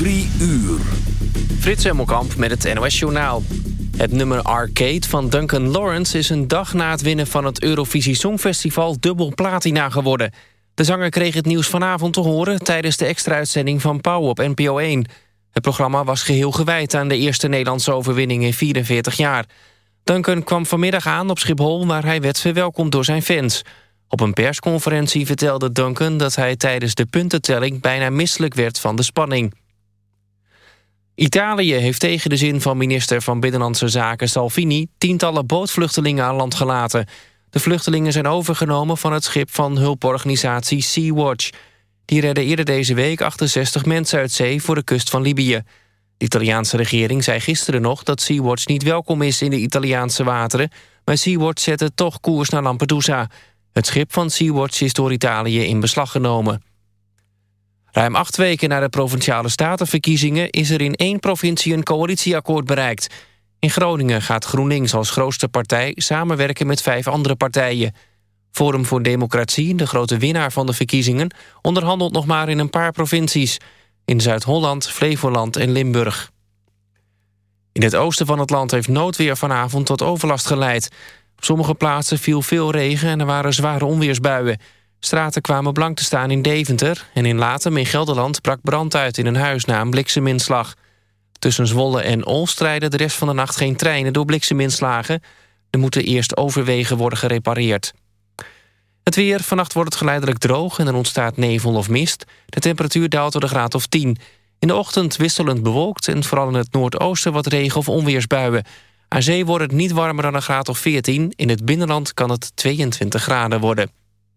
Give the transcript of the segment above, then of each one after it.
Drie uur. Frits Hemmelkamp met het NOS Journaal. Het nummer Arcade van Duncan Lawrence is een dag na het winnen van het Eurovisie Songfestival dubbel platina geworden. De zanger kreeg het nieuws vanavond te horen tijdens de extra-uitzending van Pauw op NPO 1. Het programma was geheel gewijd aan de eerste Nederlandse overwinning in 44 jaar. Duncan kwam vanmiddag aan op Schiphol waar hij werd verwelkomd door zijn fans. Op een persconferentie vertelde Duncan dat hij tijdens de puntentelling bijna misselijk werd van de spanning. Italië heeft tegen de zin van minister van Binnenlandse Zaken Salvini... tientallen bootvluchtelingen aan land gelaten. De vluchtelingen zijn overgenomen van het schip van hulporganisatie Sea-Watch. Die redden eerder deze week 68 mensen uit zee voor de kust van Libië. De Italiaanse regering zei gisteren nog dat Sea-Watch niet welkom is in de Italiaanse wateren... maar Sea-Watch zette toch koers naar Lampedusa. Het schip van Sea-Watch is door Italië in beslag genomen. Ruim acht weken na de Provinciale Statenverkiezingen... is er in één provincie een coalitieakkoord bereikt. In Groningen gaat GroenLinks als grootste partij... samenwerken met vijf andere partijen. Forum voor Democratie, de grote winnaar van de verkiezingen... onderhandelt nog maar in een paar provincies. In Zuid-Holland, Flevoland en Limburg. In het oosten van het land heeft noodweer vanavond tot overlast geleid. Op sommige plaatsen viel veel regen en er waren zware onweersbuien... Straten kwamen blank te staan in Deventer... en in Latem in Gelderland brak brand uit in een huis na een blikseminslag. Tussen Zwolle en Olst rijden de rest van de nacht geen treinen door blikseminslagen. Er moeten eerst overwegen worden gerepareerd. Het weer, vannacht wordt het geleidelijk droog en er ontstaat nevel of mist. De temperatuur daalt tot een graad of 10. In de ochtend wisselend bewolkt en vooral in het noordoosten wat regen- of onweersbuien. Aan zee wordt het niet warmer dan een graad of 14. In het binnenland kan het 22 graden worden.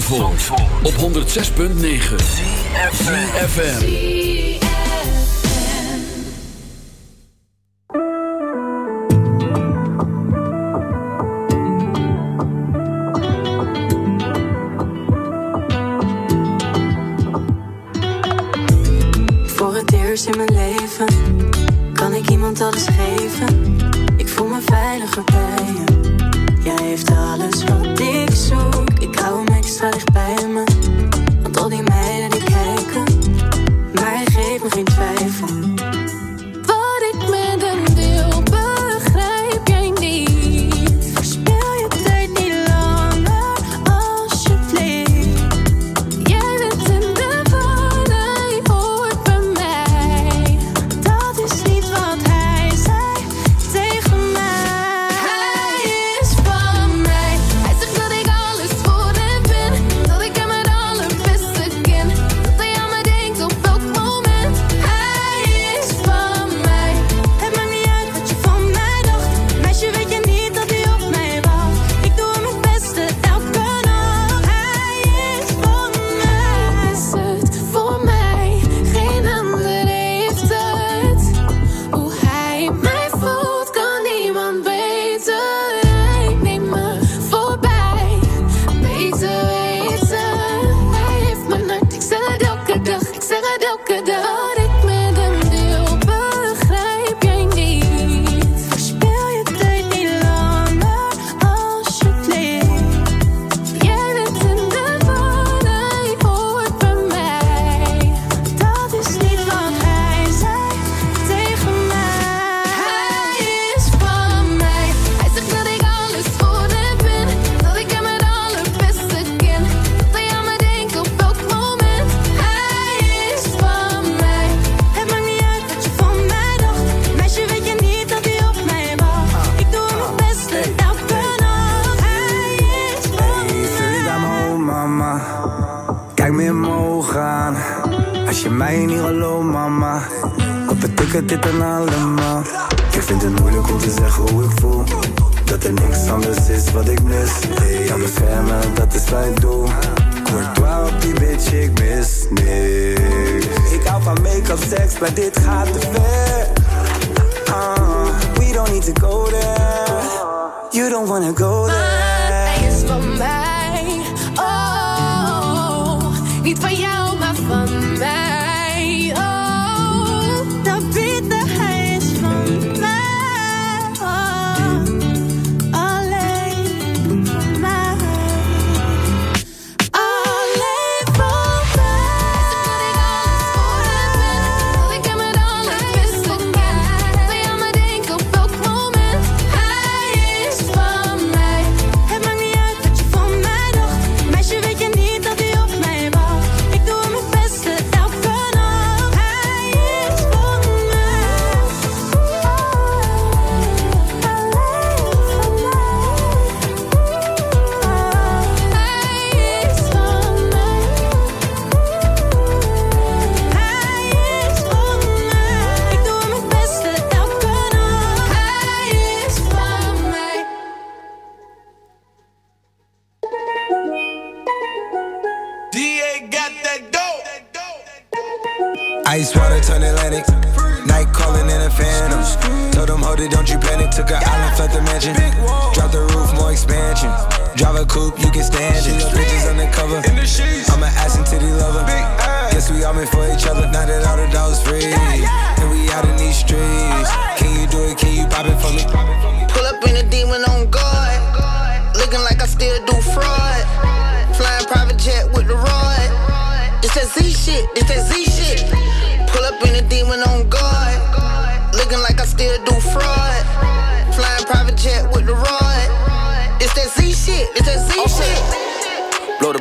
Van Zandvoort, op 106.9 CFFM Voor het eerst in mijn leven Kan ik iemand alles geven. Ik voel me veiliger bij je Jij heeft alles wat ik zoek. Ik hou hem extra dicht bij me. Want al die mij niet geloof, mama. Wat betekent dit dan allemaal? Ik vind het moeilijk om te zeggen hoe ik voel. Dat er niks anders is wat ik mis. Hey, ja, dat is wat ik doe. Courtois op die bitch, ik mis niks. Ik hou van make-up, seks, maar dit gaat te ver. Uh, we don't need to go there. You don't wanna go there. Is.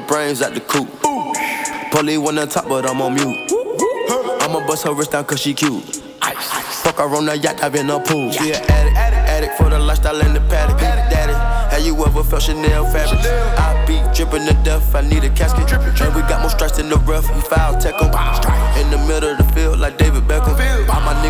Brains at the coop. Polly one on top, but I'm on mute. I'ma bust her wrist down cause she cute. Fuck her on the yacht, I've in a pool. She an addict, addict for the lifestyle and the paddock. Daddy, have you ever felt Chanel fabric? I be dripping to death, I need a casket. And we got more strikes in the rough, we foul tech 'em. In the middle of the field, like David Beckham.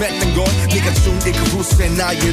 met een gun. Nigga, tune, ik roes en na je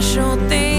special thing.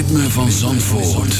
Ritme van Zandvoort.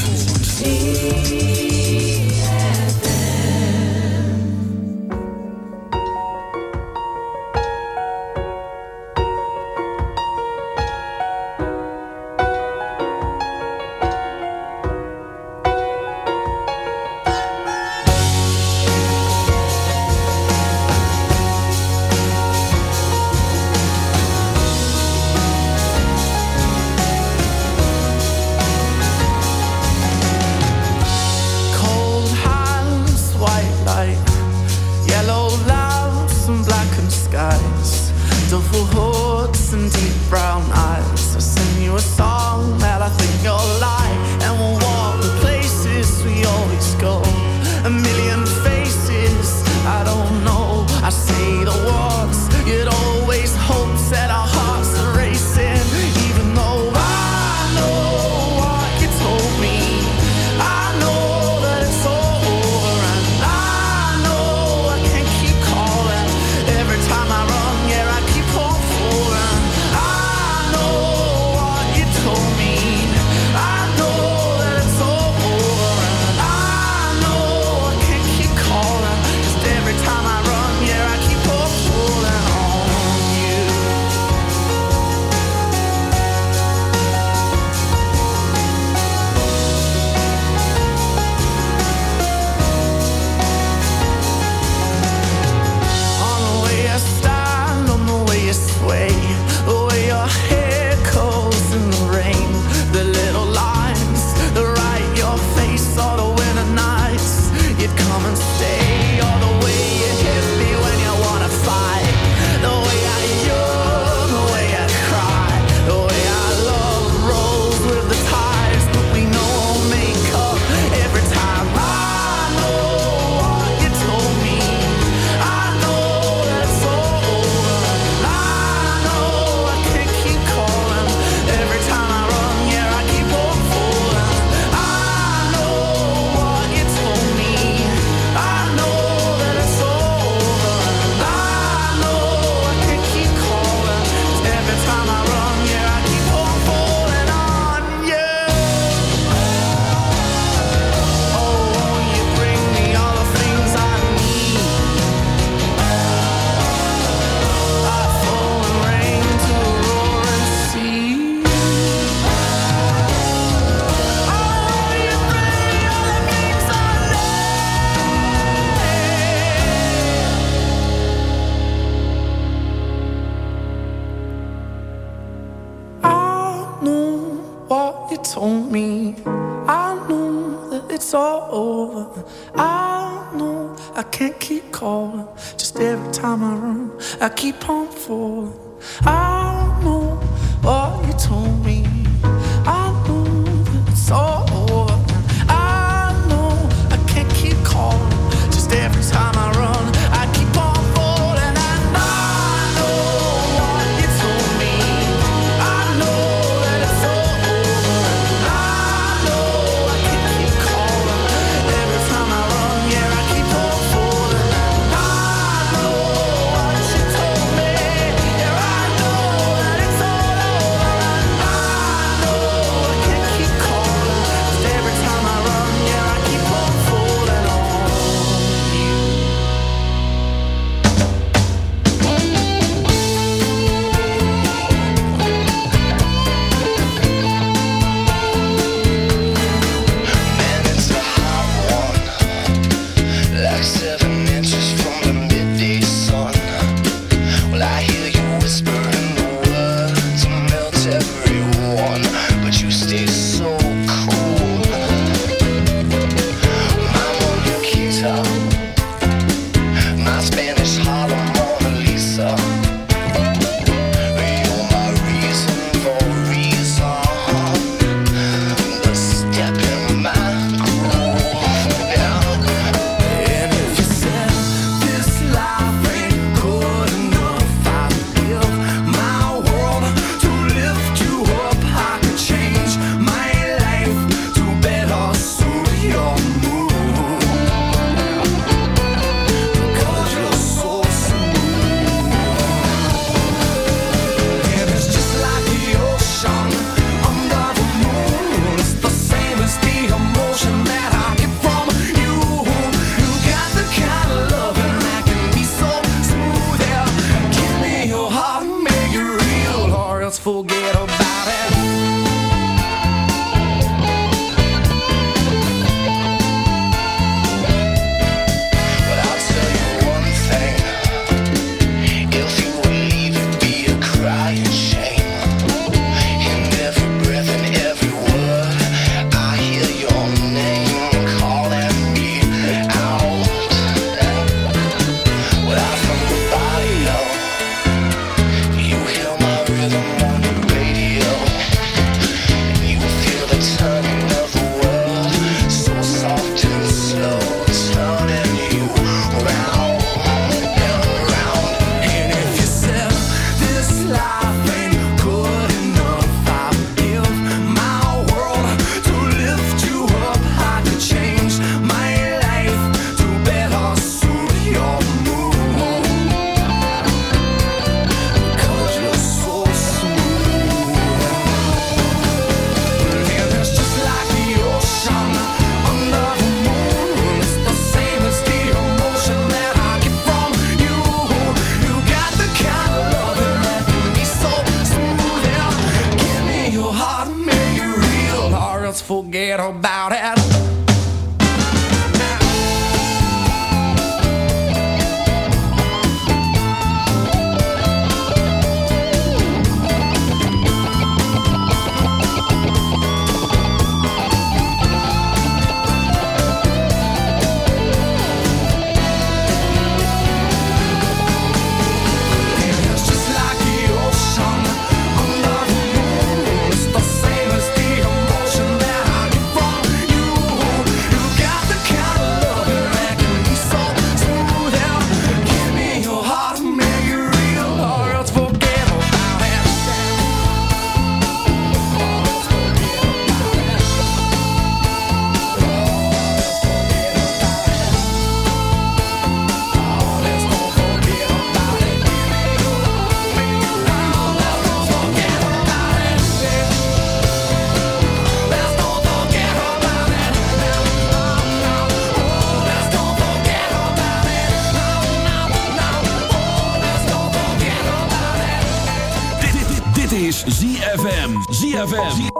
ZFM.